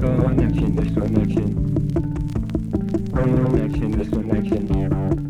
Connection, disconnection. Connection, disconnection.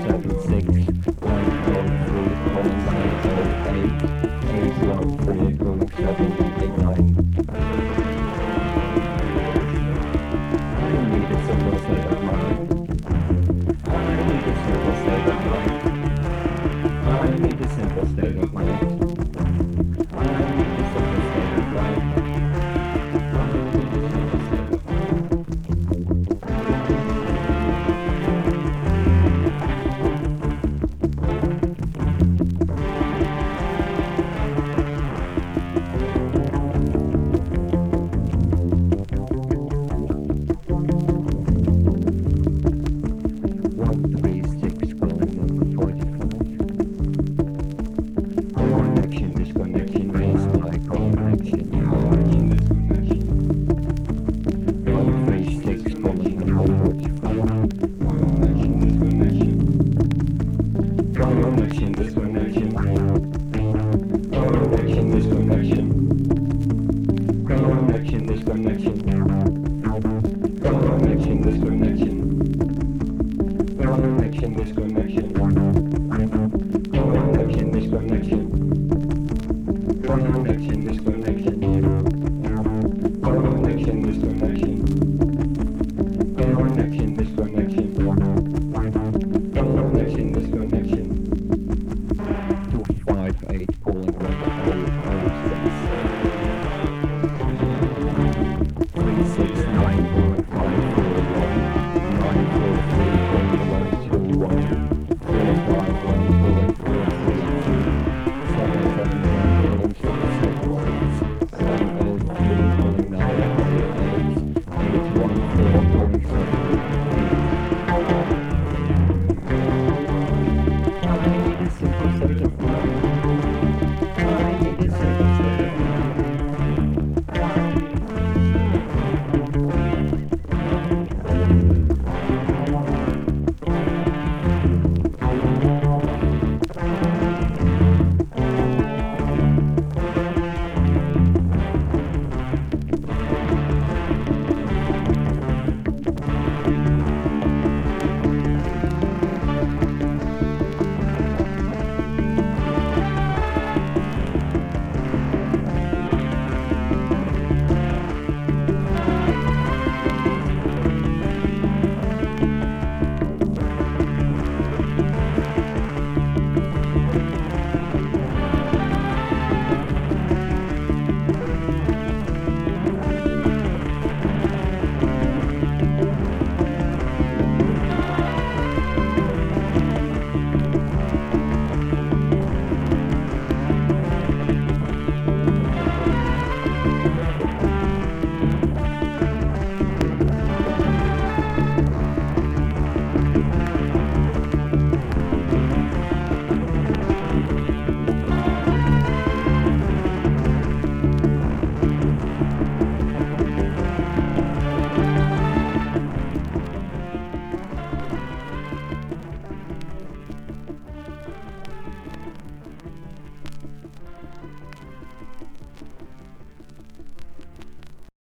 conexão.